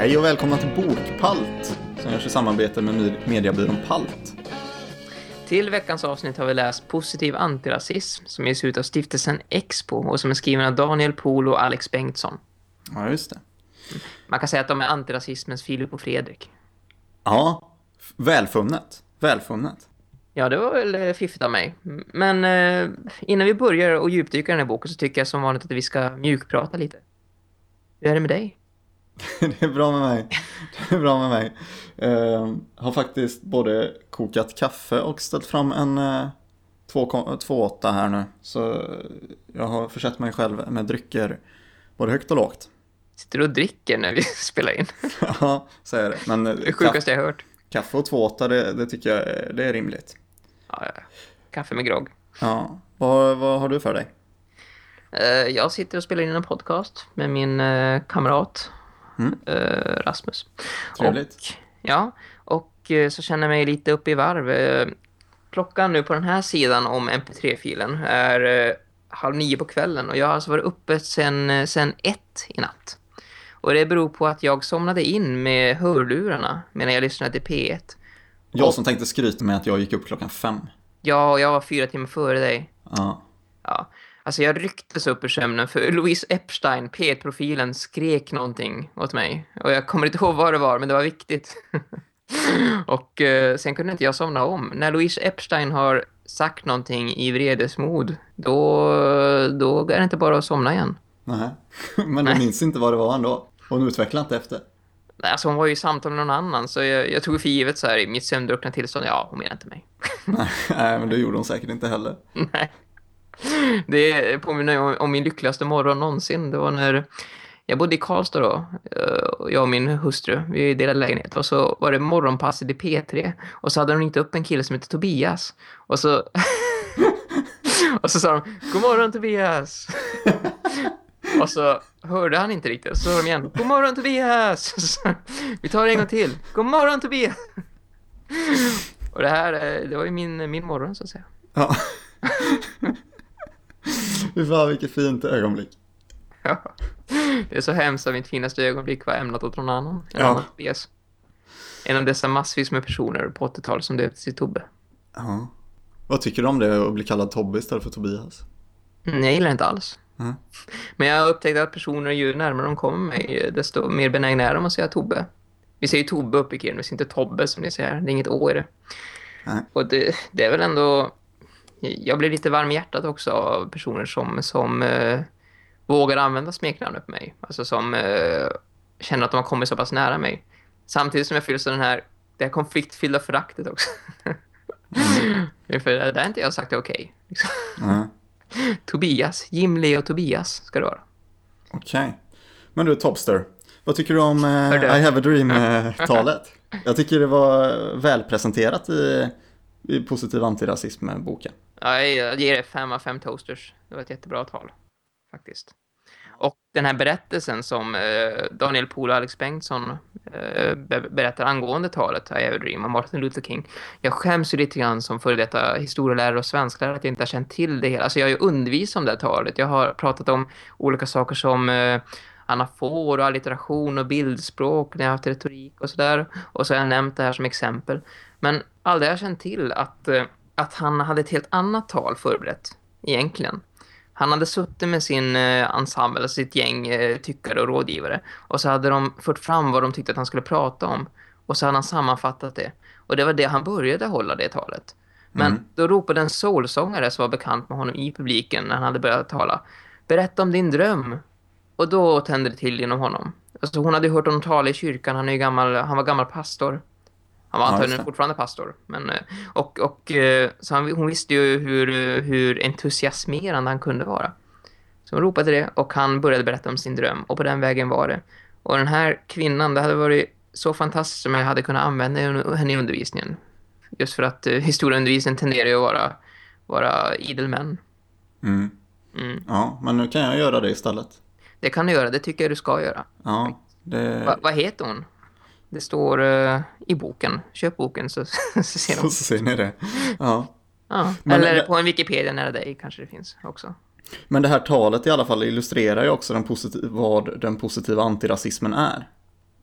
Hej och välkomna till Bokpalt som görs i samarbete med mediebyrån Palt. Till veckans avsnitt har vi läst Positiv antirasism som ges ut av stiftelsen Expo och som är skriven av Daniel Pohl och Alex Bengtsson. Ja, just det. Man kan säga att de är antirasismens Filip och Fredrik. Ja, välfunnet. Välfunnet. Ja, det var väl eh, fiffigt av mig. Men eh, innan vi börjar och djupdyka i den här boken så tycker jag som vanligt att vi ska mjukprata lite. Hur är det med dig? det är bra med mig. Det är bra med mig. Uh, har faktiskt både kokat kaffe och ställt fram en uh, 2,8 här nu. Så jag har försett mig själv med drycker både högt och lågt. Sitter du och dricker när vi spelar in? ja, så är det. Men, det är sjukaste jag har hört. Kaffe och 2,8 det, det tycker jag det är rimligt. Ja, ja. Kaffe med grogg. Ja. Vad, vad har du för dig? Jag sitter och spelar in en podcast med min kamrat mm. uh, Rasmus. Trevligt. Och, ja, och så känner jag mig lite uppe i varv. klockan nu på den här sidan om mp3-filen är halv nio på kvällen och jag har alltså varit uppe sen, sen ett i natt. Och det beror på att jag somnade in med hörlurarna medan jag lyssnade till P1. Jag och, som tänkte skryta med att jag gick upp klockan fem. Ja, och jag var fyra timmar före dig. Ja. Ja. Alltså jag rycktes upp ur sömnen för Louise Epstein, P1-profilen, skrek någonting åt mig. Och jag kommer inte ihåg vad det var, men det var viktigt. och eh, sen kunde inte jag somna om. När Louise Epstein har sagt någonting i vredesmod, då, då är det inte bara att somna igen. Nej, men du minns inte vad det var ändå. Hon utvecklade inte efter. Nej, alltså hon var ju i samtal med någon annan så jag, jag tog för givet så här i mitt sömndruckna tillstånd. Ja, hon menar inte mig. nej, men det gjorde hon säkert inte heller. Nej. Det påminner om, om min lyckligaste morgon någonsin. Det var när jag bodde i Karlstad då. Eh, jag och min hustru. Vi delade lägenhet. Och så var det morgonpasset i P3. Och så hade de ringt upp en kille som heter Tobias. Och så... och så sa de, god morgon Tobias. och så hörde han inte riktigt. Så sa de igen, god morgon Tobias. Vi tar det en gång till. God morgon Tobias. och det här, det var ju min, min morgon så att säga. Ja. Fy fan vilket fint ögonblick. Ja. Det är så hemskt att mitt finaste ögonblick var ämnat åt någon annan. En Ja. annan Tobias. En av dessa massvis med personer på 80-talet som döptes till Tobbe. Ja. Vad tycker du om det att bli kallad Tobbe istället för Tobias? Mm, Jag gillar inte alls. Mm. Men jag har upptäckt att personer ju närmare de kommer mig desto mer benägna är de att säga Tobbe. Vi säger Tobbe upp i Kiruna, vi säger inte Tobbe som ni säger. Det är inget å i det. Nej. Och det, det är väl ändå... Jag blir lite varm i hjärtat också av personer som, som eh, vågar använda smeknamnet på mig. Alltså som eh, känner att de har kommit så pass nära mig. Samtidigt som jag fylls av den här, det här konfliktfyllda föraktet också. För det där är inte jag sagt är okej. Liksom. Nej. Tobias, Jim, Leo, Tobias ska det vara. Okej. Men du Tobster, vad tycker du om eh. I have a dream-talet? Jag tycker det var välpresenterat i, i positiv antirasism med boken. Ja, jag ger det fem av fem toasters. Det var ett jättebra tal, faktiskt. Och den här berättelsen som eh, Daniel Pohl och Alex Bengtsson eh, berättar angående talet I have a dream av Martin Luther King. Jag skäms ju lite grann som före detta historielärare och svensklärare att jag inte har känt till det hela. Alltså jag har ju undervisat om det här talet. Jag har pratat om olika saker som eh, anafor och allitteration och bildspråk när jag har haft retorik och sådär. Och så har jag nämnt det här som exempel. Men aldrig har känt till att, eh, att han hade ett helt annat tal förberett egentligen. Han hade suttit med sin eh, ensemble, alltså sitt gäng eh, tyckare och rådgivare. Och så hade de fört fram vad de tyckte att han skulle prata om. Och så hade han sammanfattat det. Och det var det han började hålla det talet. Men Mm. då ropade en soulsångare som var bekant med honom i publiken när han hade börjat tala. Berätta om din dröm. Och då tände det till genom honom. Alltså hon hade hört honom tala i kyrkan. Han, är gammal, han var gammal pastor. Han var Ja, antagligen fortfarande pastor. Men, eh, och och eh, så han, hon visste ju hur, hur entusiasmerande han kunde vara. Så hon ropade det och han började berätta om sin dröm. Och på den vägen var det. Och den här kvinnan, det hade varit så fantastiskt som jag hade kunnat använda henne i undervisningen. Just för att eh, historieundervisningen tenderar ju att vara, vara idel män. Mm. Mm. Ja, men nu kan jag göra det istället. Det kan du göra, det tycker jag du ska göra. Ja, det... Va, vad heter hon? Det står eh, i boken. Köp boken så, så ser de. så ser ni det. Ja. Ja. Men Eller det- på en Wikipedia nära dig kanske det finns också. Men det här talet i alla fall illustrerar ju också den vad den positiva antirasismen är.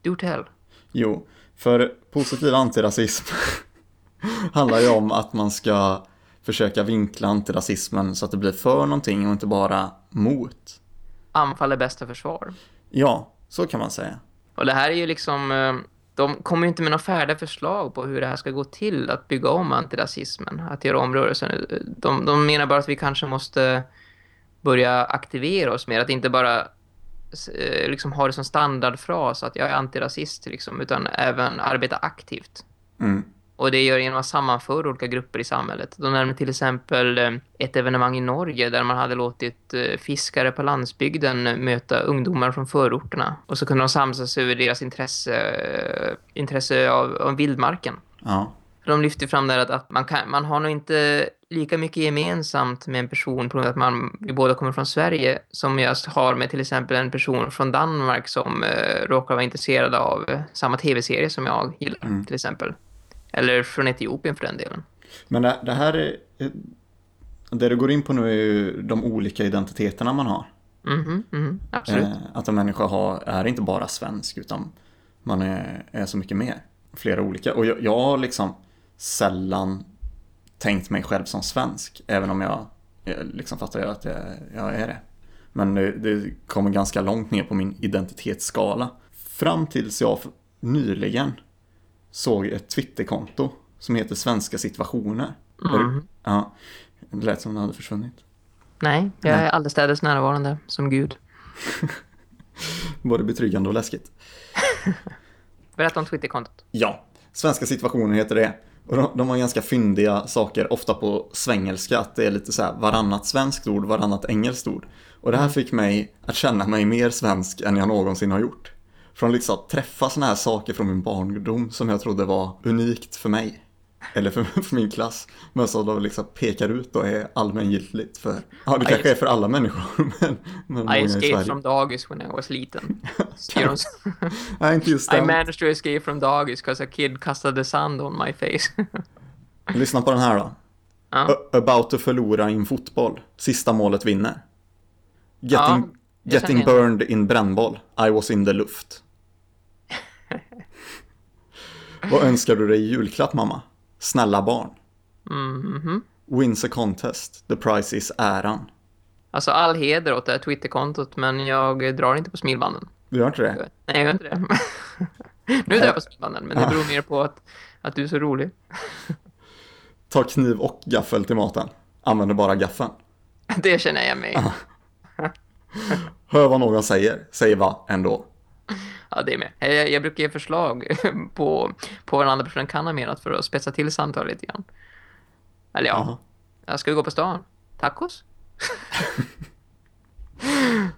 Do tell. Jo, för positiv antirasism handlar ju om att man ska försöka vinkla antirasismen så att det blir för någonting och inte bara mot. Anfall är bästa försvar. Ja, så kan man säga. Och det här är ju liksom... De kommer ju inte med några färdiga förslag på hur det här ska gå till att bygga om antirasismen, att göra om rörelsen. De, de menar bara att vi kanske måste börja aktivera oss mer, att inte bara eh, liksom ha det som standardfras att jag är antirasist liksom, utan även arbeta aktivt. Mm. Och det gör genom att sammanföra olika grupper i samhället. De nämnde till exempel eh, ett evenemang i Norge där man hade låtit eh, fiskare på landsbygden eh, möta ungdomar från förorterna. Och så kunde de samsas över deras intresse, intresse av, av vildmarken. Ja. De lyfter fram där att, att man, kan, man har nog inte lika mycket gemensamt med en person på grund av att man, vi båda kommer från Sverige som jag har med till exempel en person från Danmark som eh, råkar vara intresserad av samma tv-serie som jag gillar Mm. till exempel. Eller från Etiopien för den delen. Men det, det här är... Det du går in på nu är ju de olika identiteterna man har. Mhm, mhm, absolut. Eh, att en människa har, är inte bara svensk utan man är, är så mycket mer. Flera olika. Och jag, jag har liksom sällan tänkt mig själv som svensk. Även om jag, jag liksom fattar att jag, jag är det. Men det, det kommer ganska långt ner på min identitetsskala. Fram tills jag nyligen såg ett Twitterkonto som heter Svenska situationer. Mhm. Ja, det lät som det hade försvunnit. Nej, jag Nej. är allestädes närvarande som Gud. Både betryggande och läskigt. Berätta om Twitterkontot. Ja, svenska situationer heter det. Och de, de har ganska fyndiga saker, ofta på svengelska, att det är lite så här varannat svenskt ord, varannat engelskt ord. Och det här fick mig att känna mig mer svensk än jag någonsin har gjort. Från liksom att träffa såna här saker från min barndom som jag trodde var unikt för mig. Eller för, för min klass. Men som de liksom pekar ut och är allmängiltigt för, ja det I- kanske är för alla människor, men, men I i escaped from dagis when I was liten. Nej, inte just I den. managed to escape from dagis because a kid castade sand on my face. Lyssna på den här då. A- About to förlora i en fotboll. Sista målet vinner. Getting, jag getting burned in brännboll. I was in the luft. Vad önskar du dig i julklapp mamma? Snälla barn. Mhm. Wins a contest. The prize is äran. Alltså all heder åt det här Twitterkontot, men jag drar inte på smilbanden. Du gör inte det? Nej, jag gör inte det. nu drar jag på smilbanden, men det beror mer på att, att du är så rolig. Ta kniv och gaffel till maten. Använder bara gaffeln. Det känner jag mig i. Hör vad någon säger. Säg va ändå. Ja, det är med. Jag, jag brukar ge förslag på, på vad andra personen kan ha menat för att spetsa till samtalet lite grann. Eller ja, Jaha. jag ska vi gå på stan? Tacos?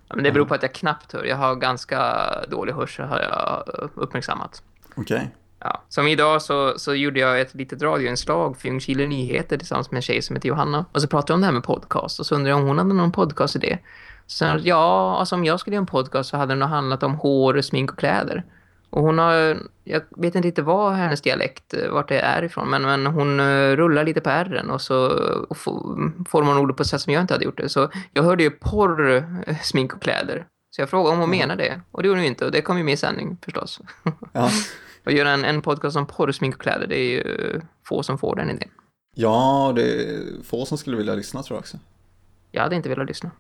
ja, men det beror på att jag knappt hör. Jag har ganska dålig hörsel har jag uppmärksammat. Okej. Ja. Som idag så, så gjorde jag ett litet radioinslag för Ljungskile Nyheter tillsammans med en tjej som heter Johanna. Och så pratade jag om det här med podcast och så undrade jag om hon hade någon podcastidé. Så sa jag, ja, alltså om jag skulle göra en podcast så hade den nog handlat om hår, smink och kläder. Och hon har, jag vet inte riktigt vad hennes dialekt, eh, vart det är ifrån, men, men hon eh, rullar lite på ärren och så och formar hon ordet på ett sätt som jag inte hade gjort det. Så jag hörde ju porr, eh, smink och kläder. Så jag frågade om hon menar det. Och det gjorde hon ju inte, och det kom ju med i sändning förstås. Ja. Och göra en, en podcast om porr, smink och kläder, det är ju få som får den idén. ja, det är få som skulle vilja lyssna tror jag också. Jag hade inte velat lyssna.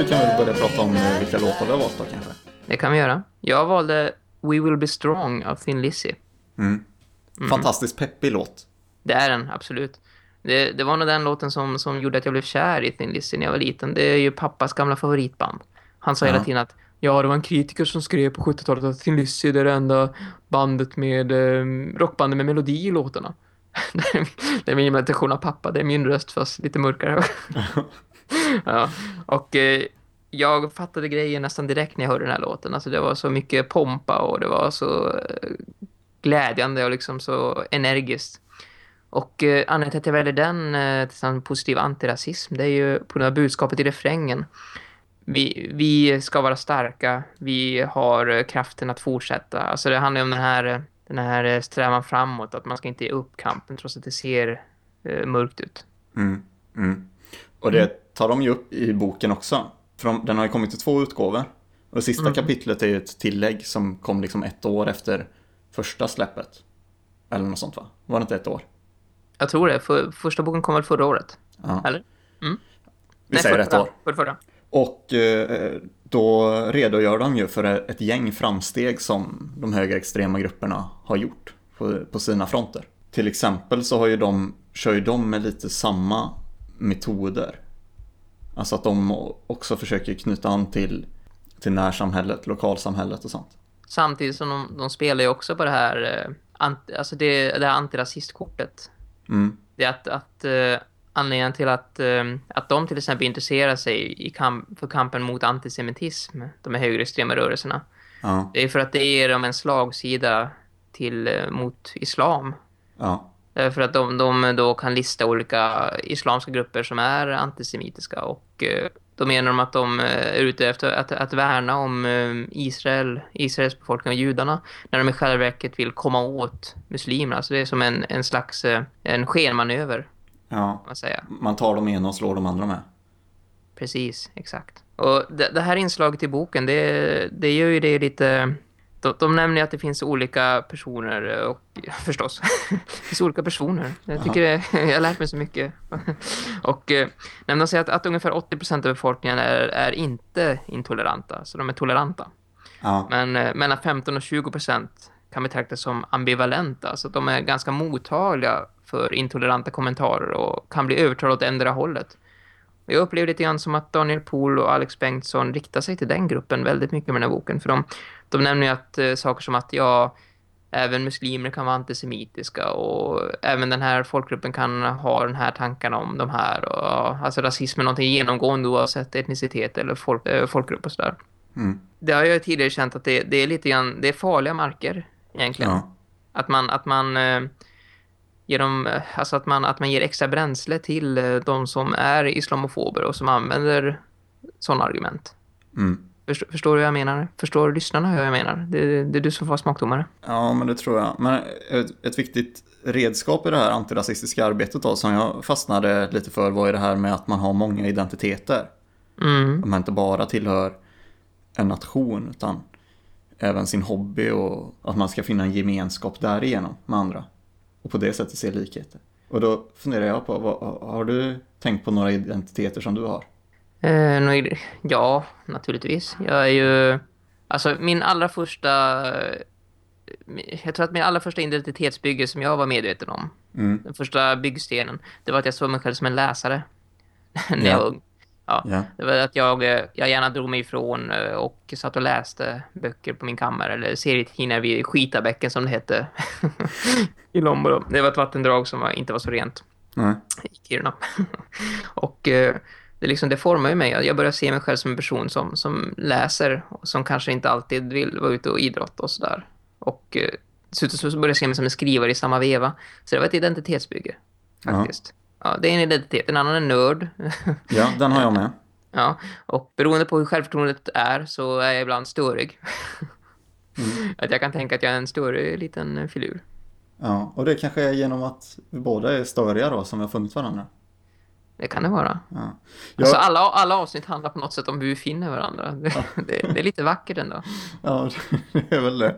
Vi kan väl börja prata om eh, vilka låtar vi har valt då kanske. Det kan vi göra. Jag valde We Will Be Strong av Thin Lizzy. Mm. Fantastiskt peppig låt. Det är den, absolut. Det, det var nog den låten som, som gjorde att jag blev kär i Thin Lizzy när jag var liten. Det är ju pappas gamla favoritband. Han sa Ja. hela tiden att ja, det var en kritiker som skrev på 70-talet att Thin Lizzy är det enda bandet med eh, rockbandet med melodi i låtarna. det är min imitation av pappa. Det är min röst fast lite mörkare. ja. Och eh, jag fattade grejen nästan direkt när jag hörde den här låten. Alltså det var så mycket pompa och det var så eh, glädjande och liksom så energiskt. Och eh, anledningen till att jag väljer den eh, tillsammans med positiv antirasism det är ju på grund av budskapet i refrängen. Vi, vi ska vara starka, vi har eh, kraften att fortsätta. Alltså det handlar ju om den här, eh, den här eh, strävan framåt, att man ska inte ge upp kampen trots att det ser eh, mörkt ut. Mm. Mm. Och det tar de ju upp i boken också. För de, den har ju kommit i två utgåvor. Och det sista Mm. kapitlet är ju ett tillägg som kom liksom ett år efter första släppet. Eller något sånt va? Var det inte ett år? Jag tror det. För, första boken kom väl förra året? Ja. Eller? Vi säger ett förra, år. För förra. Och eh, då redogör de ju för ett gäng framsteg som de högerextrema grupperna har gjort på, på sina fronter. Till exempel så har ju de, kör ju de med lite samma metoder. Alltså att de också försöker knyta an till, till närsamhället, lokalsamhället och sånt. Samtidigt som de, de spelar ju också på det här, eh, anti, alltså det, det här antirasistkortet. Mm. Det är att, att eh, anledningen till att, eh, att de till exempel intresserar sig i kamp, för kampen mot antisemitism, de här högerextrema rörelserna. Ja, Det är för att det ger dem en slagsida till, mot islam. ja, Därför att de, de då kan lista olika islamska grupper som är antisemitiska och eh, då menar de att de eh, är ute efter att, att värna om eh, Israel, Israels befolkning och judarna när de i själva verket vill komma åt muslimerna. Så det är som en, en slags en skenmanöver, ja. man säga. Man tar de ena och slår de andra med. Precis, exakt. Och det, det här inslaget i boken, det, det gör ju det lite... De, de nämner att det finns olika personer och förstås, det finns olika personer. Jag tycker det, jag har lärt mig så mycket. Och eh, de säger att, att ungefär 80% av befolkningen är, är inte intoleranta, så de är toleranta. Ja, Men eh, mellan 15 och 20% kan betraktas som ambivalenta, så de är ganska mottagliga för intoleranta kommentarer och kan bli övertalade åt ändra hållet. Jag upplever lite grann som att Daniel Pohl och Alex Bengtsson riktar sig till den gruppen väldigt mycket med den här boken. För de, de nämner ju att eh, saker som att ja, även muslimer kan vara antisemitiska och även den här folkgruppen kan ha den här tankarna om de här. Och, ja, alltså rasism är någonting genomgående oavsett etnicitet eller folk, eh, folkgrupp och sådär. mm. Det har jag tidigare känt att det, det är lite grann, det är farliga marker egentligen. ja, Att man, att man eh, ger dem, eh, alltså att man, att man ger extra bränsle till eh, de som är islamofober och som använder sådana argument. mm. Förstår, förstår du vad jag menar? Förstår lyssnarna hur jag menar? Det, det är du som får smakdomare. Ja, men det tror jag. Men ett, ett viktigt redskap i det här antirasistiska arbetet då, som jag fastnade lite för var ju det här med att man har många identiteter. Mm. Att man inte bara tillhör en nation utan även sin hobby och att man ska finna en gemenskap därigenom med andra. Och på det sättet se likheter. Och då funderar jag på, vad, har du tänkt på några identiteter som du har? Eh, ja, naturligtvis. Jag är ju... Alltså, min allra första... Jag tror att min allra första identitetsbygge som jag var medveten om, Mm. den första byggstenen, det var att jag såg mig själv som en läsare. när Ja. jag var ung. Ja, Ja. det var att jag, eh, jag gärna drog mig ifrån eh, och satt och läste böcker på min kammare eller serietidningar vid Skitabäcken som det hette i Lombo. Det var ett vattendrag som inte var så rent Nej. i Kiruna. och eh, det, liksom, det formar ju mig. Jag börjar se mig själv som en person som, som läser och som kanske inte alltid vill vara ute och idrotta och sådär. Och dessutom så började jag se mig som en skrivare i samma veva. Så det var ett identitetsbygge, faktiskt. Ja, det är en identitet. En annan är nörd. Ja, den har jag med. ja, och beroende på hur självförtroendet är så är jag ibland störig. Att jag kan tänka att jag är en större liten filur. Ja, och det kanske är genom att vi båda är störiga då som vi har funnit varandra. Det kan det vara. Ja. Alltså Ja, alla, alla avsnitt handlar på något sätt om hur vi finner varandra. Det, det, det är lite vackert ändå. ja, det är väl det.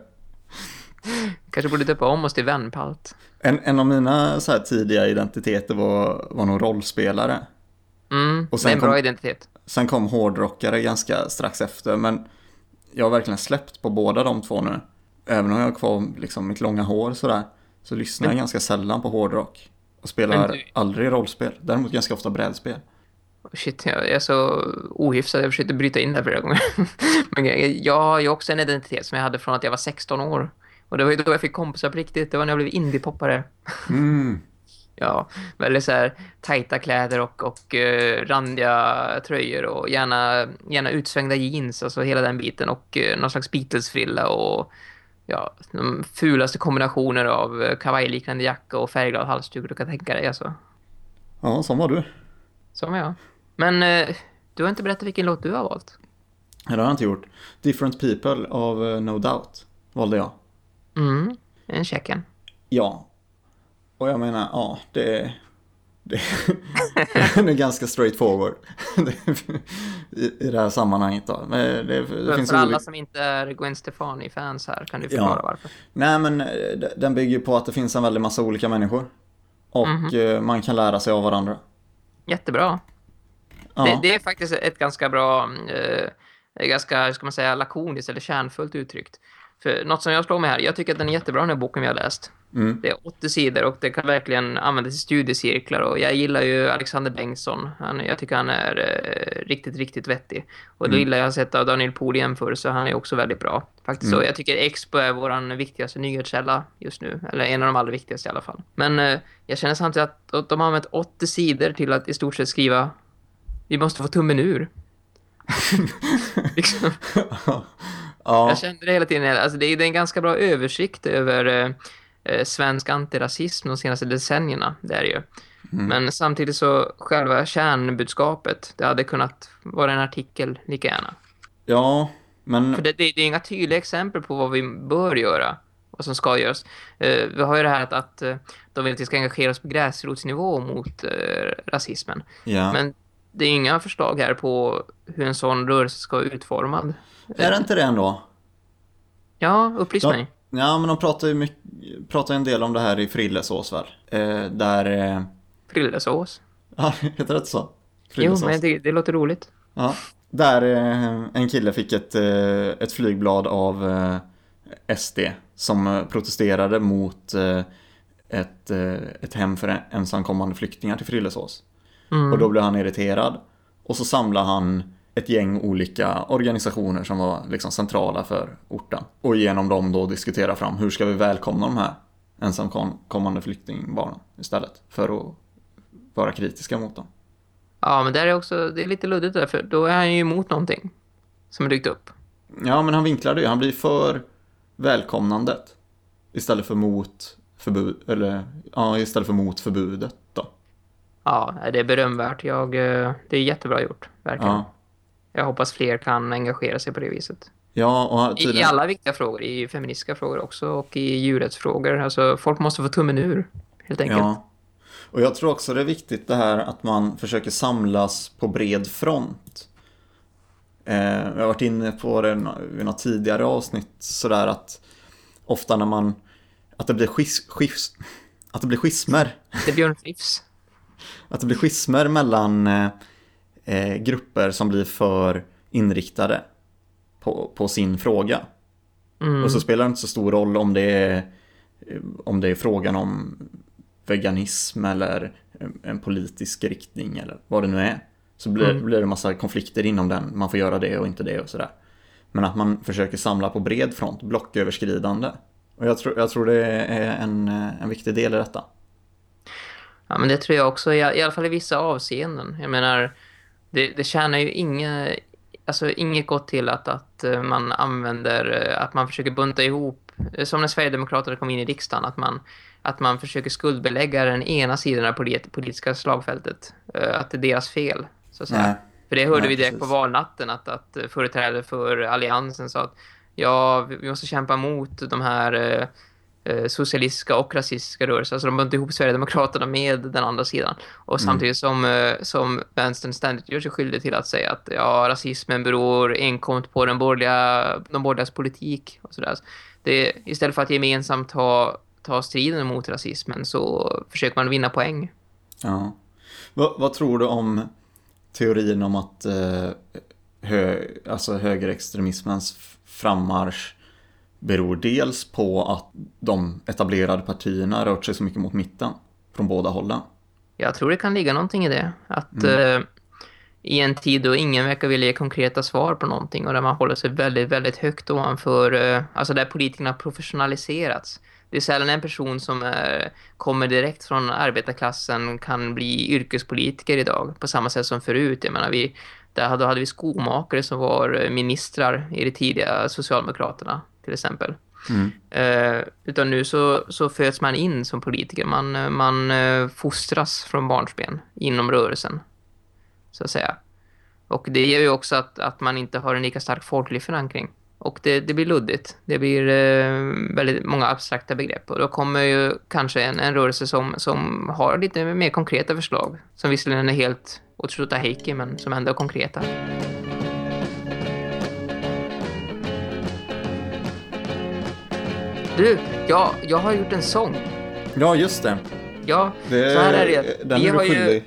Kanske borde döpa om oss till vänpalt. En, en av mina så tidiga identiteter var, var nog rollspelare. Mm, Och det sen är en bra kom- identitet. Sen kom hårdrockare ganska strax efter, men jag har verkligen släppt på båda de två nu. Även om jag har kvar liksom mitt långa hår sådär, så lyssnar jag ganska sällan på hårdrock. Och spelar Men du- aldrig rollspel, däremot ganska ofta brädspel. Shit, jag är så ohyfsad. Jag försökte bryta in där flera gånger. Men jag, jag har ju också en identitet som jag hade från att jag var 16 år. Och det var ju då jag fick kompisar på riktigt. Det var när jag blev indiepoppare. Mm. Ja, väldigt så här tajta kläder och, och eh, randiga tröjor och gärna, gärna utsvängda jeans, alltså hela den biten och uh, någon slags Beatles-frilla och ja, de fulaste kombinationer av eh, kavajliknande jacka och färgglad halsduk du kan tänka dig alltså. Ja, som var du. Som jag. Men eh, du har inte berättat vilken låt du har valt. Det har jag inte gjort. Different People av eh, No Doubt valde jag. Mm, en checken. Ja. Och jag menar, ja, det det, det är ganska straight forward i, i det här sammanhanget. Då. Men det, det för, finns för alla som inte är Gwen Stefani-fans här kan du förklara Ja. varför. Nej men eh, den bygger på att det finns en väldig massa olika människor. Och Mhm. eh, man kan lära sig av varandra. Jättebra. Ja. Det, det är faktiskt ett ganska bra, eh, ganska, ska man säga, lakoniskt eller kärnfullt uttryckt. För något som jag slår mig här, jag tycker att den är jättebra den här boken vi har läst. Mm. Det är 80 sidor och det kan verkligen användas i studiecirklar och jag gillar ju Alexander Bengtsson. Han, jag tycker han är eh, riktigt, riktigt vettig. Och det Mm. gillar jag har sett av Daniel Pohl i jämförelse, han är också väldigt bra. Faktiskt Mm. så, jag tycker Expo är våran viktigaste nyhetskälla just nu. Eller en av de allra viktigaste i alla fall. Men eh, jag känner samtidigt att, att de har använt 80 sidor till att i stort sett skriva vi måste få tummen ur. liksom. Ja. Jag kände det hela tiden. Alltså det, är, en ganska bra översikt över eh, eh, svensk antirasism de senaste decennierna. Det är ju. Mm. Men samtidigt så själva kärnbudskapet, det hade kunnat vara en artikel lika gärna. ja, men För det, det, det är inga tydliga exempel på vad vi bör göra. Vad som ska göras. Eh, vi har ju det här att, att eh, de vill att vi ska engagera oss på gräsrotsnivå mot eh, rasismen. ja. Men det är inga förslag här på hur en sån rörelse ska vara utformad. Är det inte det ändå? Ja, upplys mig. Ja, men de pratar ju mycket, pratar en del om det här i Frillesås väl? Eh, där, eh, Frillesås. ja, heter det så? Jo, Frillesås. men det, det låter roligt. Ja, där eh, en kille fick ett, eh, ett flygblad av eh, SD som eh, protesterade mot ett, ett hem för ensamkommande flyktingar till Frillesås. Mm. Och då blev han irriterad. Och så samlade han ett gäng olika organisationer som var liksom centrala för orten. Och genom dem då diskutera fram hur ska vi välkomna de här ensamkommande flyktingbarnen istället. För att vara kritiska mot dem. Ja, men där är också, det är lite luddigt där, för då är han ju emot någonting som är dykt upp. Ja, men han vinklar det ju. Han blir för välkomnandet. Istället för mot förbud, eller ja, istället för mot förbudet då. Ja, det är berömvärt. Jag, eh, det är jättebra gjort, verkligen. Ja, Jag hoppas fler kan engagera sig på det viset. ja och I, I tydligen, alla viktiga frågor, i feministiska frågor också och i djurrättsfrågor. Alltså, folk måste få tummen ur, helt enkelt. ja. Och jag tror också det är viktigt det här att man försöker samlas på bred front. Eh, jag har varit inne på det i något tidigare avsnitt sådär att ofta när man, att det blir skis, skis, att det blir schismer Det Björn Flips. Att det blir schismer mellan eh, grupper som blir för inriktade på, på sin fråga. Mm. Och så spelar det inte så stor roll om det är, eh, om det är frågan om veganism eller en, politisk riktning eller vad det nu är. Så blir, Mm. blir det massa konflikter inom den. Man får göra det och inte det och sådär. Men att man försöker samla på bred front, blocköverskridande. Och jag tror, jag tror det är en, en viktig del i detta. Ja, men det tror jag också, i, i alla fall i vissa avseenden. Jag menar, det, det tjänar ju inga, alltså inget gott till att, att eh, man använder, eh, att man försöker bunta ihop, eh, som när Sverigedemokraterna kom in i riksdagen, att man, att man försöker skuldbelägga den ena sidan av polit, politiska slagfältet. Att det är deras fel, så att säga. Nej. För det hörde Nej, vi direkt precis. på valnatten att, att företrädare för alliansen sa att ja, vi måste kämpa mot de här socialistiska och rasistiska rörelser. Alltså de buntar ihop Sverigedemokraterna med den andra sidan. Och Mm. samtidigt som, eh, som vänstern ständigt gör sig skyldig till att säga att ja, rasismen beror enkom på den borgerliga, de borgerligas politik och sådär. Det, istället för att gemensamt ta, ta striden mot rasismen så försöker man vinna poäng. Ja. Vad, vad tror du om teorin om att eh, hö, alltså högerextremismens frammarsch beror dels på att de etablerade partierna rört sig så mycket mot mitten från båda hållen? Jag tror det kan ligga någonting i det. Att eh, i en tid då ingen verkar vilja ge konkreta svar på någonting och där man håller sig väldigt, väldigt högt ovanför, eh, alltså där politikerna professionaliserats. Det är sällan en person som är, kommer direkt från arbetarklassen kan bli yrkespolitiker idag på samma sätt som förut. Jag menar, vi, där hade, hade vi skomakare som var eh, ministrar i det tidiga Socialdemokraterna till exempel. Mm. Eh, utan nu så, så föds man in som politiker. Man, eh, man eh, fostras från barnsben inom rörelsen. Så att säga. Och det gör ju också att, att man inte har en lika stark folklig förankring. Och det, det blir luddigt. Det blir eh, väldigt många abstrakta begrepp. Och då kommer ju kanske en, en rörelse som, som har lite mer konkreta förslag. Som visserligen är helt åt heiki men som ändå är konkreta. Du, ja, jag har gjort en sång. Ja, just det. Ja, det så här är det. Den vi är du har ju, skyldig.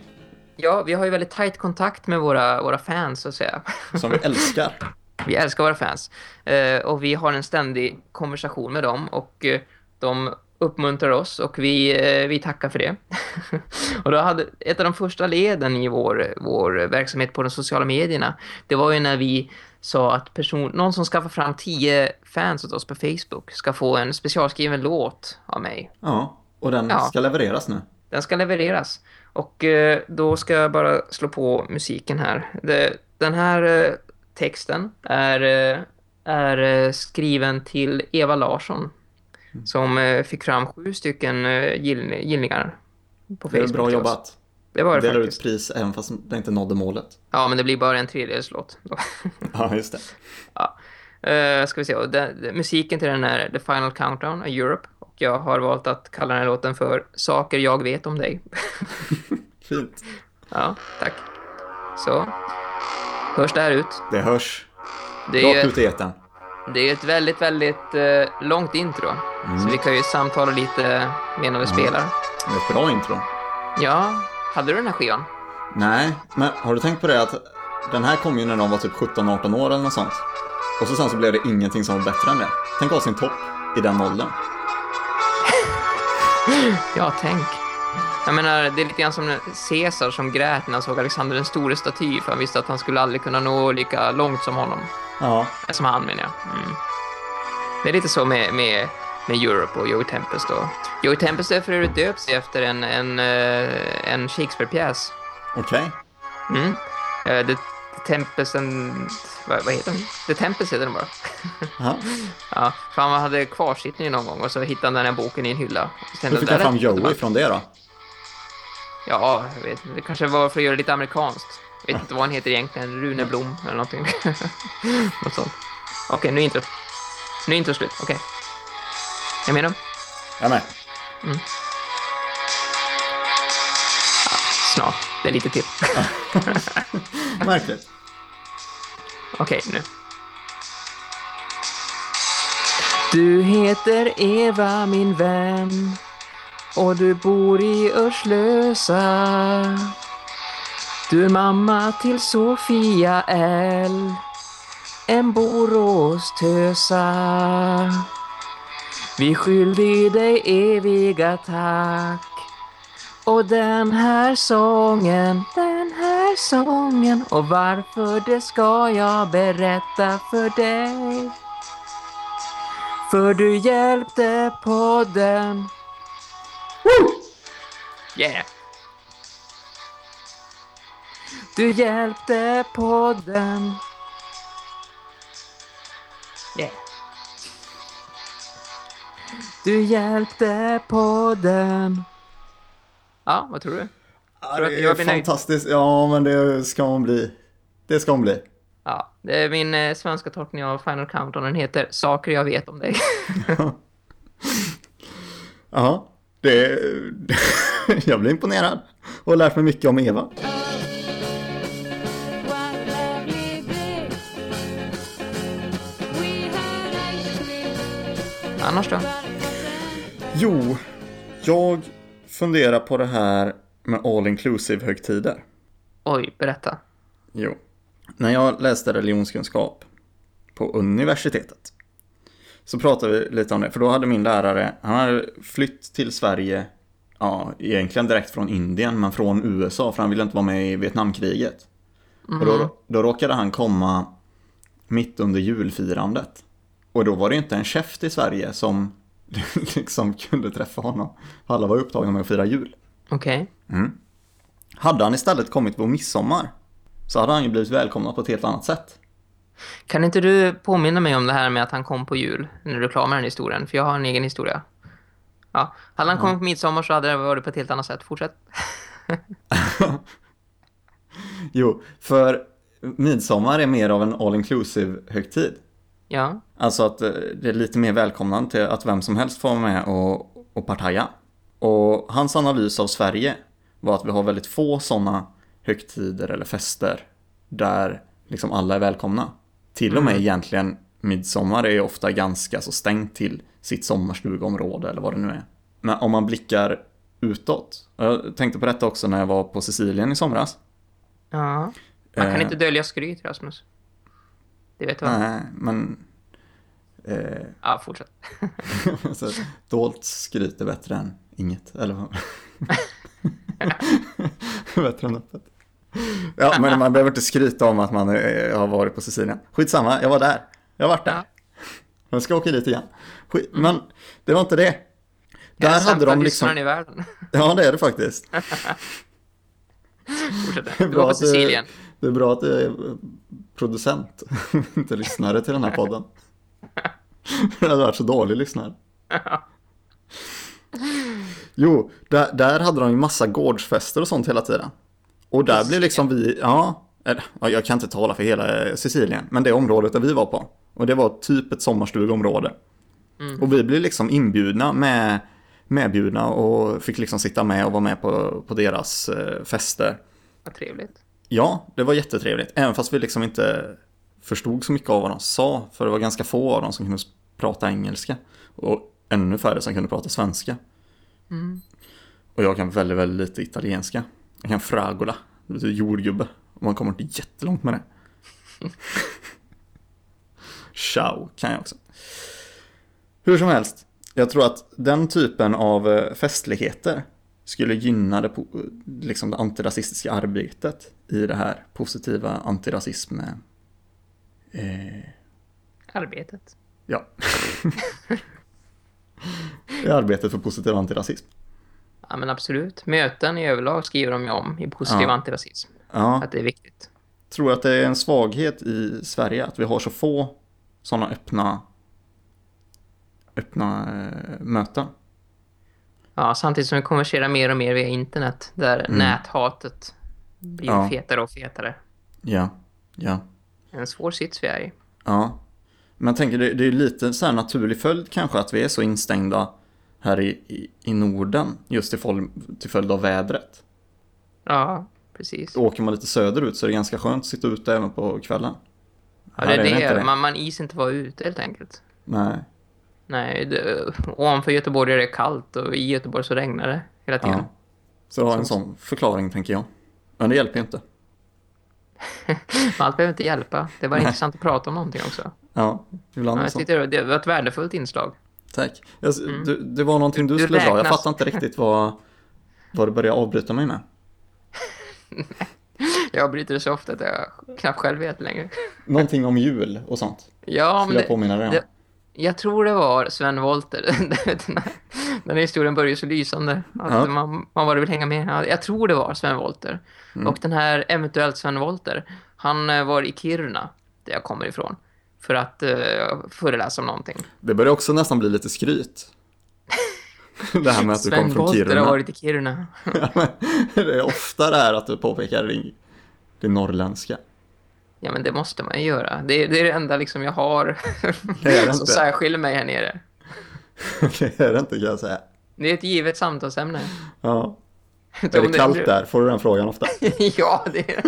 ja, vi har ju väldigt tajt kontakt med våra, våra fans, så att säga. Som vi älskar. Vi älskar våra fans. Eh, och vi har en ständig konversation med dem. Och eh, de uppmuntrar oss och vi, eh, vi tackar för det. och då hade ett av de första leden i vår, vår verksamhet på de sociala medierna. Det var ju när vi sa att person, någon som skaffar fram tio fans åt oss på Facebook ska få en specialskriven låt av mig. Ja, och den Ja. ska levereras nu. Den ska levereras. Och eh, då ska jag bara slå på musiken här. Det, den här eh, texten är, eh, är skriven till Eva Larsson. Som eh, fick fram sju stycken gill, gillningar på Det är Facebook. bra jobbat. Det var det Delar ut faktiskt. pris även fast det inte nådde målet. Ja, men det blir bara en tredjedelslåt. då. Ja, just det. ja. Eh, ska vi se. Den- den- musiken till den är The Final Countdown av Europe. Och jag har valt att kalla den här låten för Saker jag vet om dig. Fint. Ja, tack. Så. Hörs det här ut? Det hörs. Det är, Rakt ut i etern. det är ett väldigt, väldigt eh, långt intro. Så vi kan ju samtala lite medan vi spelar. Det är ett bra intro. Ja, hade du den här skivan? Nej, men har du tänkt på det att den här kom ju när de var typ 17-18 år eller något sånt. Och så sen så blev det ingenting som var bättre än det. Tänk att ha sin topp i den åldern. Ja, tänk. Jag menar, det är lite grann som Caesar som grät när han såg Alexander den store staty för han visste att han skulle aldrig kunna nå lika långt som honom. Ja, Som han menar jag. Mm. Det är lite så med, med, med Europe och Joey Tempest. Och Joey Tempest är för övrigt döpt sig efter en, en, eh, en Shakespeare-pjäs. okej. Mm. Eh, The Tempest and... Vad, vad heter den? The Tempest heter den bara. Ja. ja, för han hade kvarsittning någon gång och så hittade han den här boken i en hylla. Hur fick jag fram Joey från det då? Ja, jag vet. Det kanske var för att göra det lite amerikanskt. Jag vet inte vad han heter egentligen. Rune Blom eller någonting. Något sånt. Okej, nu är intro. Nu är intro slut. Okej. Jag menar, Jag med. snart. Det är lite till. Märkligt. Okej, nu. Du heter Eva, min vän. Och du bor i Örslösa. Du är mamma till Sofia L. En Boråstösa. Vi skyldig dig eviga tack. Och den här sången, den här sången och varför det ska jag berätta för dig. För du hjälpte podden. Woo! Yeah! Du hjälpte podden. Yeah. Du hjälpte podden. Ja, vad tror du? Ja, det är fantastiskt. Ja, men det ska hon bli. Det ska hon bli. Ja, det är min eh, svenska tolkning av Final Countdown. Den heter Saker jag vet om dig. Ja, det... jag blir imponerad. Och har lärt mig mycket om Eva. Annars då? Jo, jag funderar på det här med all inclusive högtider. Oj, berätta. Jo. När jag läste religionskunskap på universitetet så pratade vi lite om det, för då hade min lärare, han hade flytt till Sverige, ja, egentligen direkt från Indien, men från USA, för han ville inte vara med i Vietnamkriget. Och då, då råkade han komma mitt under julfirandet. Och då var det inte en chef i Sverige som liksom kunde träffa honom. Alla var upptagna med att fira jul. Okej. Hade han istället kommit på midsommar så hade han ju blivit välkomnad på ett helt annat sätt. Kan inte du påminna mig om det här med att han kom på jul när du klar med den historien? För jag har en egen historia. Ja, hade han kommit på midsommar så hade det varit på ett helt annat sätt. Fortsätt. Jo, för midsommar är mer av en all inclusive högtid. Ja. Alltså att eh, det är lite mer välkomnande till att vem som helst får vara med och, och partaja. Och hans analys av Sverige var att vi har väldigt få sådana högtider eller fester där liksom alla är välkomna. Till och med egentligen midsommar är ju ofta ganska så stängt till sitt sommarstugområde eller vad det nu är. Men om man blickar utåt. Jag tänkte på detta också när jag var på Sicilien i somras. Ja. Man kan Eh. inte dölja skryt, Rasmus. Det vet du? Nej, men... Eh, Ja, fortsätt. alltså, dolt skryt är bättre än inget, eller vad? bättre än öppet. Ja, men man behöver inte skryta om att man eh, har varit på Sicilien. Skitsamma, jag var där. Jag har varit där. Ja. Jag ska åka dit igen. Skit, Men det var inte det. Är Där det hade de liksom... i världen. Ja, det är det faktiskt. Fortsätt. Det är Du bra var på Sicilien. Det är bra att du är producent, inte lyssnare till den här podden. Det hade varit så dålig lyssnare. Jo, där, där hade de ju massa gårdsfester och sånt hela tiden. Och där blev liksom vi, ja, jag kan inte tala för hela Sicilien, men det området där vi var på. Och det var typ ett sommarstugområde. Mm. Och vi blev liksom inbjudna med, medbjudna och fick liksom sitta med och vara med på, på deras eh, fester. Vad trevligt. Ja, det var jättetrevligt. Även fast vi liksom inte förstod så mycket av vad de sa. För det var ganska få av dem som kunde prata engelska. Och ännu färre som kunde prata svenska. Mm. Och jag kan väldigt, väldigt lite italienska. Jag kan fragola, det betyder jordgubbe. Och man kommer inte jättelångt med det. Ciao kan jag också. Hur som helst, jag tror att den typen av eh, festligheter skulle gynna det, liksom det antirasistiska arbetet i det här positiva antirasism... Eh, Arbetet. ja. I arbetet för positiv antirasism. Ja, men absolut. Möten i överlag skriver de ju om i positiv Ja. antirasism. Ja, Att det är viktigt. tror att det är en svaghet i Sverige att vi har så få sådana öppna öppna eh, möten. Ja, samtidigt som vi konverserar mer och mer via internet. Där Mm. näthatet blir Ja. fetare och fetare. Ja, ja, En svår sits vi är i. ja. Men jag tänker det, det är lite så här naturlig följd kanske att vi är så instängda här i, i, i Norden just till, fol- till följd av vädret. Ja, precis. Åker man lite söderut så är det ganska skönt att sitta ute även på kvällen. Ja, det är inte det. Man, man is inte vara ute helt enkelt. Nej, Nej, det, ovanför Göteborg är det kallt och i Göteborg så regnar det hela tiden. ja. Så det har en sån förklaring tänker jag. Men det hjälper ju inte. Allt behöver inte hjälpa. Det var intressant att prata om någonting också. Ja, ibland Ja, jag det- var ett värdefullt inslag. Tack. Jag, du, det var någonting du, Mm. Du skulle dra. Jag fattar inte riktigt vad, vad du började avbryta mig med. Jag bryter det så ofta att jag knappt själv vet längre. Någonting om jul och sånt. Ja, men jag det, påminna dig om. det, jag tror det var Sven Wollter. den, här, historien börjar så lysande. Att Ja. man, man bara vill hänga med. Ja, Jag tror det var Sven Wollter. Mm. Och den här eventuellt Sven Wollter, han eh, var i Kiruna, där jag kommer ifrån. För att uh, föreläsa om någonting. Det börjar också nästan bli lite skryt. det här med att du Sven kom från Wollter Kiruna. har varit i Kiruna. Ja, men det är ofta det här att du påpekar det, norrländska. Ja, men det måste man ju göra. Det, är- det är det enda liksom jag har som särskiljer mig här nere. det är det inte kan jag säga. Det är ett givet samtalsämne. Ja. Är det kallt där? Får du den frågan ofta? ja, det är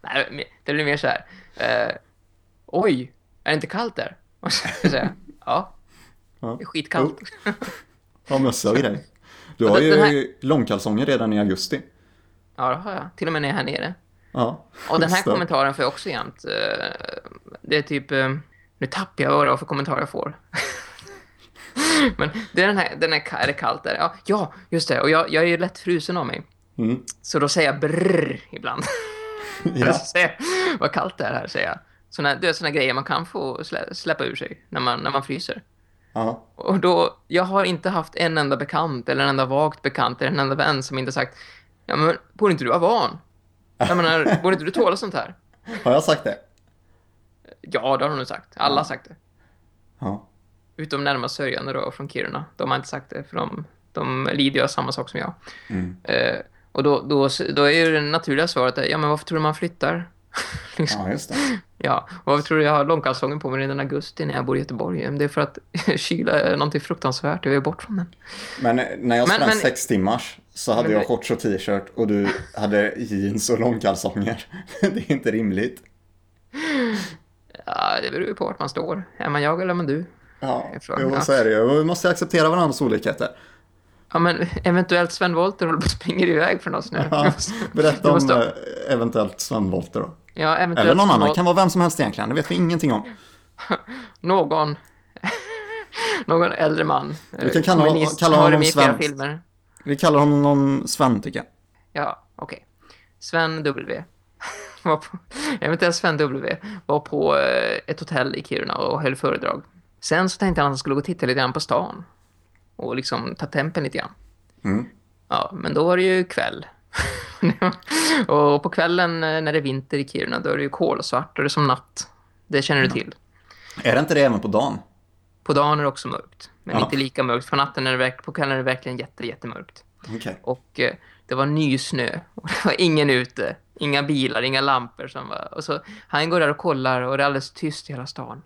Nej, men det blir mer så här. Eh, Oj, är det inte kallt där? Och så säger jag, ja, Ja. det är skitkallt. Ja, mössa och grej. Du Och har ju den långkalsonger redan i augusti. Ja, det har jag. Till och med när jag är här nere. Ja. Och den här det. kommentaren får jag också jämt. Eh, Det är typ... eh, Nu tappar jag vad det var för kommentar jag får. Men det är den här, den här, är det kallt där? Ja, ja just det. Och jag, jag är ju lätt frusen av mig. Mm. Så då säger jag brrr ibland. Ja. Säger vad kallt det är här, säger jag. Såna, det är såna grejer man kan få slä, släppa ur sig när man, när man fryser. Ja. Och då, jag har inte haft en enda bekant eller en enda vagt bekant eller en enda vän som inte sagt Ja men, borde inte du vara van? Jag menar, borde inte du tåla sånt här? Har jag sagt det? Ja, det har de nog sagt. Alla har sagt det. Ja. Utom närmast sörjande då från Kiruna. De har inte sagt det, för de, de lider ju av samma sak som jag. Mm. Eh, och då, då, då är det naturliga svaret, ja men varför tror du man flyttar? liksom. Ja, just det. Ja, och vad tror du jag har långkalsonger på mig redan augusti när jag bor i Göteborg? Det är för att kyla är någonting fruktansvärt. Jag är bort från den. Men eh, när jag sprang men- sex timmars så hade Men jag shorts och t-shirt och du hade jeans och långkalsonger. Det är inte rimligt. Ja, det beror ju på vart man står. Är man jag eller är man du? Ja, jo, så är det ju. Vi måste acceptera varandras olikheter. Ja, men eventuellt Sven Wollter håller på och springer iväg från oss nu. Ja, berätta om måste- eh, eventuellt Sven Wollter då. Ja, eventuellt Eller någon Sven annan, Wollter- kan vara vem som helst egentligen. Det vet vi ingenting om. Någon. någon äldre man. Vi kan kalla- Kommunist, kalla honom svensk. filmer. Vi kallar honom någon Sven tycker jag. Ja, okej. Sven W. Var på, eventuellt Sven W. Var på eh, ett hotell i Kiruna och höll föredrag. Sen så tänkte han att han skulle gå och titta lite grann på stan. Och liksom ta tempen lite grann. Mm. Ja, men då var det ju kväll. och på kvällen eh, när det är vinter i Kiruna då är det ju kolsvart och det är som natt. Det känner du till. Är det inte det även på dagen? På dagen är det också mörkt. Men Ja. inte lika mörkt. På natten är det på kvällen är det verkligen jätte, jättemörkt. Okej. Och eh, det var ny snö. Och det var ingen ute. Inga bilar, inga lampor. Som var... Och så han går där och kollar och det är alldeles tyst i hela stan.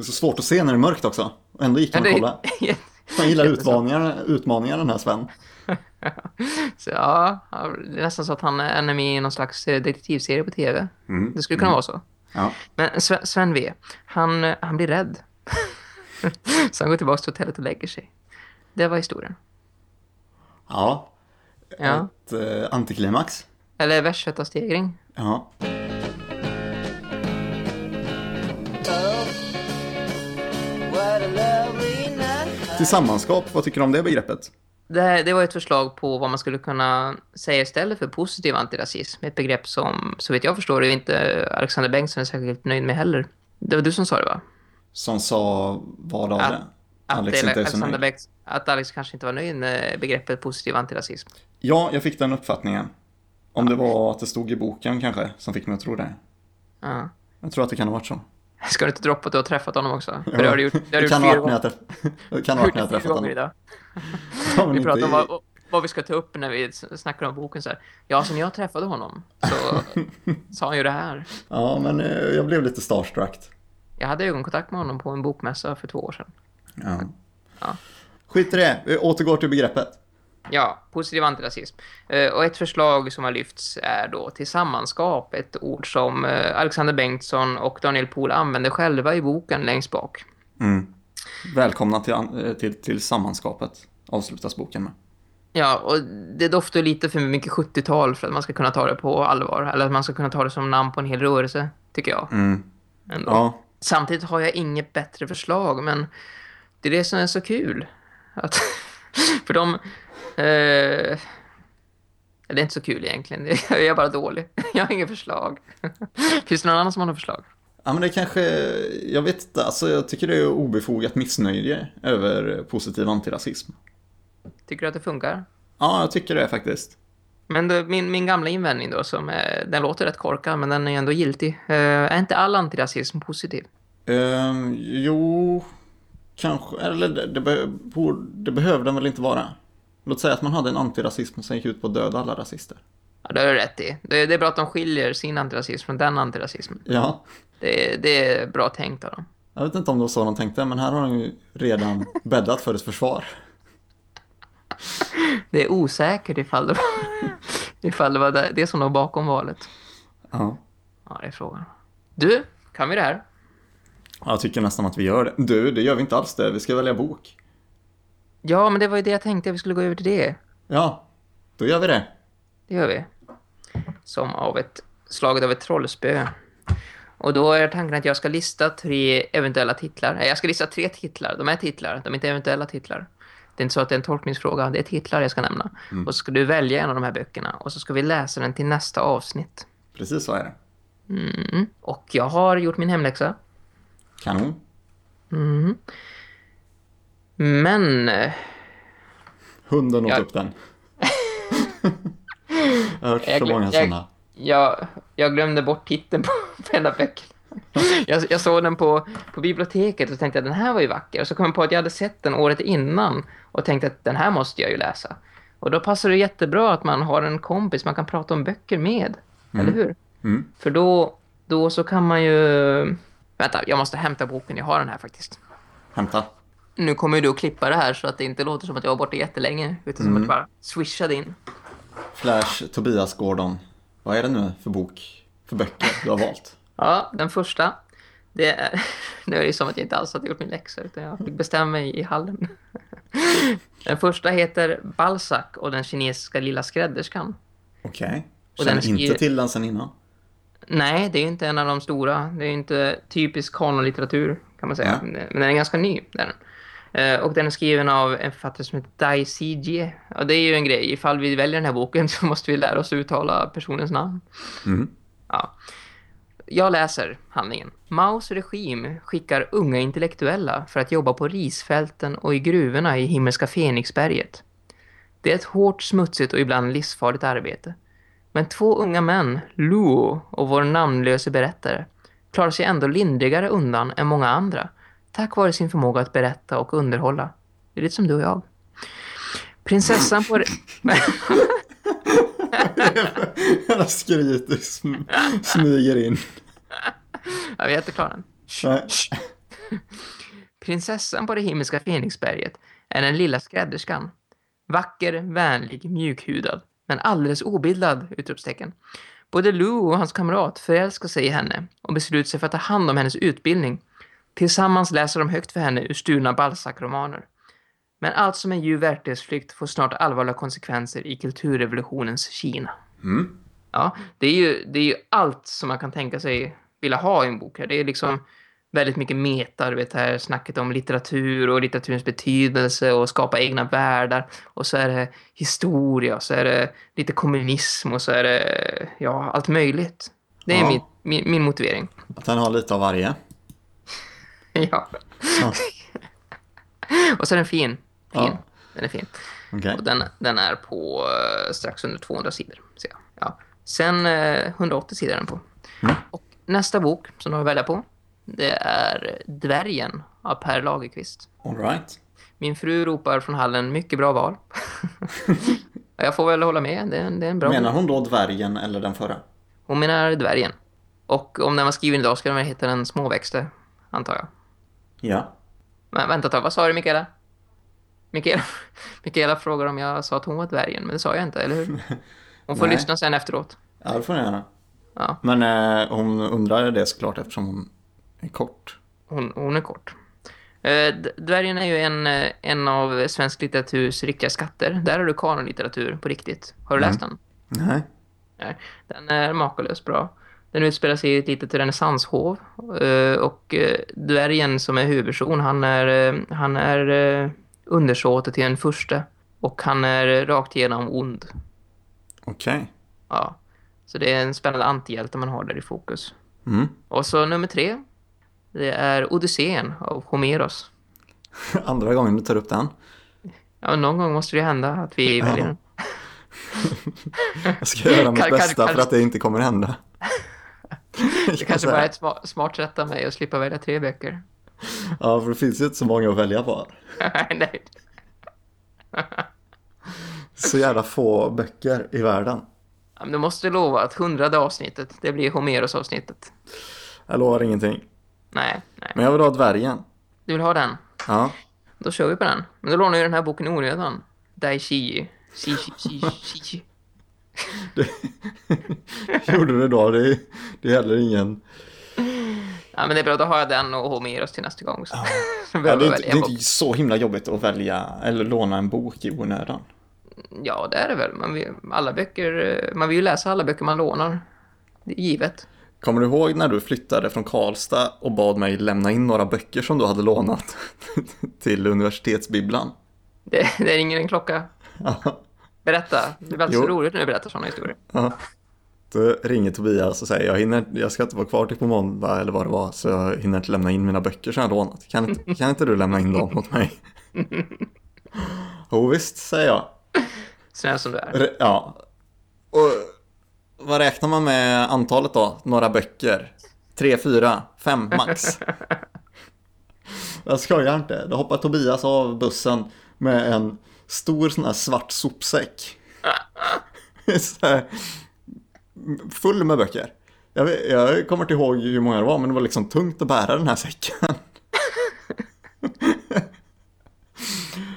Det är så svårt att se när det är mörkt också. Ändå gick han och kollade. Han gillar utmaningar, utmaningar den här Sven. så, ja, det är nästan så att han är med i någon slags eh, detektivserie på tv. Mm. Det skulle kunna vara så. Ja. Men Sven, Sven V, han, han blir rädd. så han går tillbaka till hotellet och lägger sig. Det var historien. Ja. Ja. Ett eh, antiklimax. Eller västgötastegring. Ja. Tillsammanskap, vad tycker du om det begreppet? Det, här- det var ett förslag på vad man skulle kunna säga istället för positiv antirasism. Ett begrepp som, så vet jag förstår det, inte Alexander Bengtsson är särskilt nöjd med heller. Det var du som sa det va? Som sa vad av Att- det? Att, Alex är så Alexander. Bengts, att Alex kanske inte var nöjd med begreppet positiv antirasism. Ja, jag fick den uppfattningen. Om det var att det stod i boken kanske, som fick mig att tro det. Ja. Jag tror att det kan ha varit så. Ska du inte droppa att du har träffat honom också? För det har du gjort, det har du kan ha varit när jag gånger, träff- det kan ha varit när jag fyra träffat honom. idag. Vi pratar om vad, vad vi ska ta upp när vi snackar om boken så här. Ja, så när jag träffade honom så sa han ju det här. Ja, men eh, jag blev lite starstruck. Jag hade ögonkontakt med honom på en bokmässa för två år sedan. Ja. Ja. Skit i det, vi återgår till begreppet. Ja, positiv antirasism. Eh, och ett förslag som har lyfts är då tillsammanskap, ett ord som eh, Alexander Bengtsson och Daniel Pohl använder själva i boken längst bak. Mm. Välkomna till, eh, till, till sammanskapet, avslutas boken med. Ja, och det doftar lite för mycket 70-tal för att man ska kunna ta det på allvar. Eller att man ska kunna ta det som namn på en hel rörelse, tycker jag. Mm. Ja, Samtidigt har jag inget bättre förslag, men det är det som är så kul. Att, för de... Eh, det är inte så kul egentligen. Jag är bara dålig. Jag har inget förslag. Finns det någon annan som har något förslag? Ja men det kanske, jag vet inte, alltså jag tycker det är obefogat missnöje över positiv antirasism. Tycker du att det funkar? Ja, jag tycker det faktiskt. Men då, min, min gamla invändning då, som är, den låter rätt korkad men den är ändå giltig. Eh, är inte all antirasism positiv? Ehm, jo, kanske, eller det, det, be, det behöver den väl inte vara. Låt säga att man hade en antirasism som gick ut på att döda alla rasister. Ja, det har du rätt i. Det, det är bra att de skiljer sin antirasism från den antirasismen. Ja, Det, det är bra tänkt av dem. jag vet inte om det var så de tänkte, men här har de ju redan bäddat för ett försvar. Det är osäkert ifall det var, ifall det, var det, det som låg bakom valet. Ja. Ja, det är frågan. Du, kan vi det här? Jag tycker nästan att vi gör det. Du, det gör vi inte alls det. Vi ska välja bok. Ja, men det var ju det jag tänkte att vi skulle gå över till det. Ja, då gör vi det. Det gör vi. Som av ett slaget av ett trollspö. Och då är tanken att jag ska lista tre eventuella titlar. Nej, jag ska lista tre titlar. De är titlar, de är inte eventuella titlar. Det är inte så att det är en tolkningsfråga, det är titlar jag ska nämna. Och så ska du välja en av de här böckerna och så ska vi läsa den till nästa avsnitt. Precis så är det. Mm. Och jag har gjort min hemläxa. Kanon. Mm. Men Hunden åt Ja. upp den. jag har hört Jag så glöm- många jag- sådana. jag, jag glömde bort titeln på, på ena böcken. Jag, jag såg den på, på biblioteket och tänkte att den här var ju vacker. Och så kom jag på att jag hade sett den året innan och tänkte att den här måste jag ju läsa. Och då passar det jättebra att man har en kompis man kan prata om böcker med. Eller hur? Mm. För då då så kan man ju... Vänta, jag måste hämta boken. Jag har den här faktiskt. Hämta. Nu kommer du att klippa det här så att det inte låter som att jag var borta jättelänge. Utan som att jag bara swishade in. Flash Tobias Gordon. Vad är det nu för bok, för böcker du har valt? Ja, den första. Det är, nu är det som att jag inte alls hade gjort min läxa utan jag fick bestämma mig i hallen. Den första heter Balzac och den kinesiska lilla skrädderskan. Okej. Och Känner inte till den sen innan. Nej, det är inte en av de stora. Det är inte typisk kanonlitteratur kan man säga. Nej. Men den är ganska ny. Den. Eh, Och den är skriven av en författare som heter Dai Sijie. Och det är ju en grej. Ifall vi väljer den här boken så måste vi lära oss uttala personens namn. Mm. Ja. Jag läser handlingen. Maos regim skickar unga intellektuella för att jobba på risfälten och i gruvorna i himmelska Fenixberget. Det är ett hårt, smutsigt och ibland livsfarligt arbete. Men två unga män, Luo och vår namnlöse berättare, klarar sig ändå lindrigare undan än många andra, tack vare sin förmåga att berätta och underhålla. Det är lite som du och jag. Prinsessan på... Hela skryter sm- smyger in. Jag är jätteklar den. Nej. Prinsessan på det himmelska Fenixberget är den lilla skrädderskan. Vacker, vänlig, mjukhudad, men alldeles obildad, utropstecken. Både Lou och hans kamrat förälskar sig i henne och beslutar sig för att ta hand om hennes utbildning. Tillsammans läser de högt för henne ur stulna Balzac-romaner. Men allt som en ljuv verklighetsflykt får snart allvarliga konsekvenser i kulturrevolutionens Kina. Mm. Ja, det är, ju, det är ju allt som man kan tänka sig vilja ha i en bok här. Det är liksom väldigt mycket meta, du vet här snacket om litteratur och litteraturens betydelse och skapa egna världar. Och så är det historia, så är det lite kommunism och så är det, ja, allt möjligt. Det är Ja. min, min, min motivering. Att den har lite av varje. ja. Ja. Och så är den fin. Fin. Ja. Den är fin. Okej. Och den, den är på eh, strax under 200 sidor. Jag. Ja. Sen eh, 180 sidor är den på. Mm. Och nästa bok som du har att välja på, det är Dvärgen av Per Lagerkvist. All right. Min fru ropar från hallen, mycket bra val. jag får väl hålla med, det är en, det är en bra Menar hon då dvärgen eller den förra? Hon menar Dvärgen. Och om den var skriven idag ska den väl heta Den småväxte, antar jag. Ja. Men vänta ett tag, vad sa du Mikaela? Mikaela, Mikaela frågar om jag sa att hon var dvärgen, men det sa jag inte, eller hur? Hon får lyssna sen efteråt. Ja, det får ni gärna. Ja, Men eh, hon undrar det såklart eftersom hon kort. hon, hon är kort. Eh, Dvärgen är ju en, eh, en av svensk litteraturs riktiga skatter. Där har du kanonlitteratur på riktigt. Har du läst den? Nej. Nej. Den är makalöst bra. Den utspelar sig i ett litet renässanshov. eh, Och dvärgen som är huvudperson, han är, han är undersåte till en furste. Och han är rakt igenom ond. Okej. Ja. Så det är en spännande antihjälte man har där i fokus. Mm. Och så nummer tre. Det är Odysseen av Homeros. Andra gången du tar upp den. Ja, någon gång måste det hända att vi väljer den. Jag ska göra mitt bästa för att det inte kommer hända. Det kanske bara är ett sma- smart sätt av mig att slippa välja tre böcker. Ja, för det finns ju inte så många att välja på. Nej. Så jävla få böcker i världen. Ja, men du måste lova att hundrade avsnittet, det blir Homeros avsnittet. Jag lovar ingenting. Nej, nej. Men jag vill ha dvärgen. Du vill ha den? Ja. Då kör vi på den. Men då lånar ju den här boken i onödan. Daichi. Shichi. Shichi. Gjorde du då? Det det är heller ingen... Ja, men det är bra. Då har jag den och Homeros till nästa gång. Så. Ja, behöver det, jag är, inte- det är inte så himla jobbigt att välja eller låna en bok i onödan. Ja, det är det väl. Man vill, alla böcker, man vill ju läsa alla böcker man lånar. Det är givet. Kommer du ihåg när du flyttade från Karlstad och bad mig lämna in några böcker som du hade lånat till universitetsbibblan? Det, det ringer en klocka. Ja. Berätta. Det är alltid så roligt när du berättar sådana historier. Ja. Då ringer Tobias och säger jag, hinner, jag ska inte vara kvar till på måndag eller vad det var så jag hinner inte lämna in mina böcker som jag lånat. Kan inte, kan inte du lämna in dem åt mig? Jo visst, säger jag. Snäll som du är. Ja. Vad räknar man med antalet då? Några böcker? Tre, fyra, fem max. Jag skojar inte. Då hoppar Tobias av bussen med en stor sån här svart sopsäck. Här, Full med böcker. Jag, vet, jag kommer inte ihåg hur många det var, men det var liksom tungt att bära den här säcken.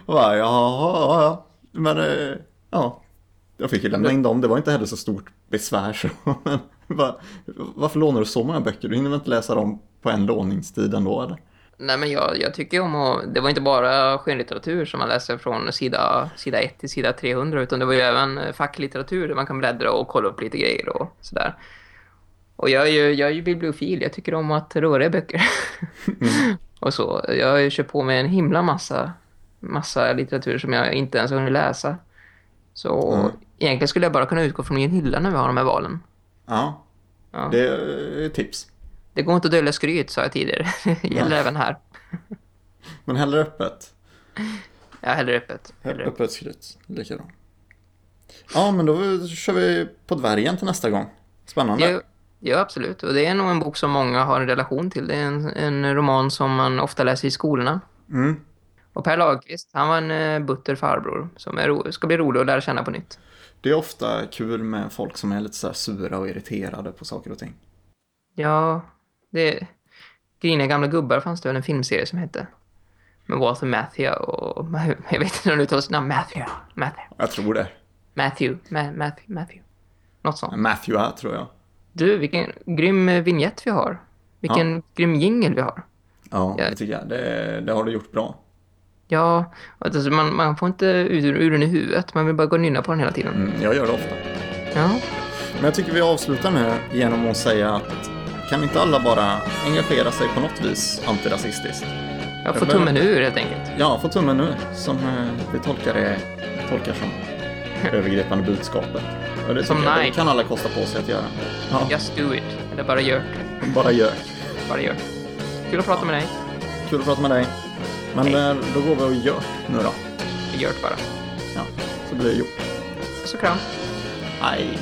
Och bara, jaha, ja, ja. Men, eh, ja. Jag fick ju lämna in dem, det var inte heller så stort besvär så. Men, bara, varför lånar du så många böcker? Du hinner väl inte läsa dem på en låningstid ändå, eller? Nej, men jag, jag tycker om att... Det var inte bara skönlitteratur som man läser från sida, sida 1 till sida 300, utan det var ju även eh, facklitteratur där man kan bläddra och kolla upp lite grejer och sådär. Och jag är ju, jag är ju bibliofil, jag tycker om att röra böcker. och så. Jag köpt på mig en himla massa, massa litteratur som jag inte ens har hunnit läsa. Så Mm. Egentligen skulle jag bara kunna utgå från min hylla när vi har de här valen. Ja, Ja. det är tips. Det går inte att dölja skryt, sa jag tidigare. Det gäller Nej. även här. Men hellre öppet. Jag hellre öppet. Hellre öppet. Skryt, lika bra. Ja, men då kör vi på dvärgen till nästa gång. Spännande. Ja, ja, absolut. Och det är nog en bok som många har en relation till. Det är en, en roman som man ofta läser i skolorna. Mm. Och Per Lagerkvist, han var en eh, butter farbror som är ska bli rolig att lära känna på nytt. Det är ofta kul med folk som är lite så sura och irriterade på saker och ting. Ja, det... Griniga gamla gubbar fanns det väl en filmserie som hette. Med Walter Matthau och... Jag vet inte hur han uttalar sitt namn. Matthew. Matthew. Jag tror det. Matthew. Ma Matthew. Matthew. Något sånt. Matthew här, tror jag. Du, vilken grym vignett vi har. Vilken grym jingle vi har. Ja, Ja. det tycker jag. Det, det har du gjort bra. Ja, alltså man, man får inte ur, ur den i huvudet. Man vill bara gå och nynna på den hela tiden. Mm, jag gör det ofta. Ja, Men jag tycker vi avslutar nu genom att säga att kan inte alla bara engagera sig på något vis antirasistiskt? jag får tummen ur helt enkelt. Ja, få tummen nu som eh, vi tolkar det tolkar som övergripande budskapet. Och det Som jag, det kan alla kosta på sig att göra. Ja, Just do it. Eller bara gör bara gör. Bara gör. Kul att prata med dig. Kul att prata med dig. Men Hej. eh, då går vi och gör nu då. Vi gör det bara. Ja, så blir det gjort. Puss och kram. Hej.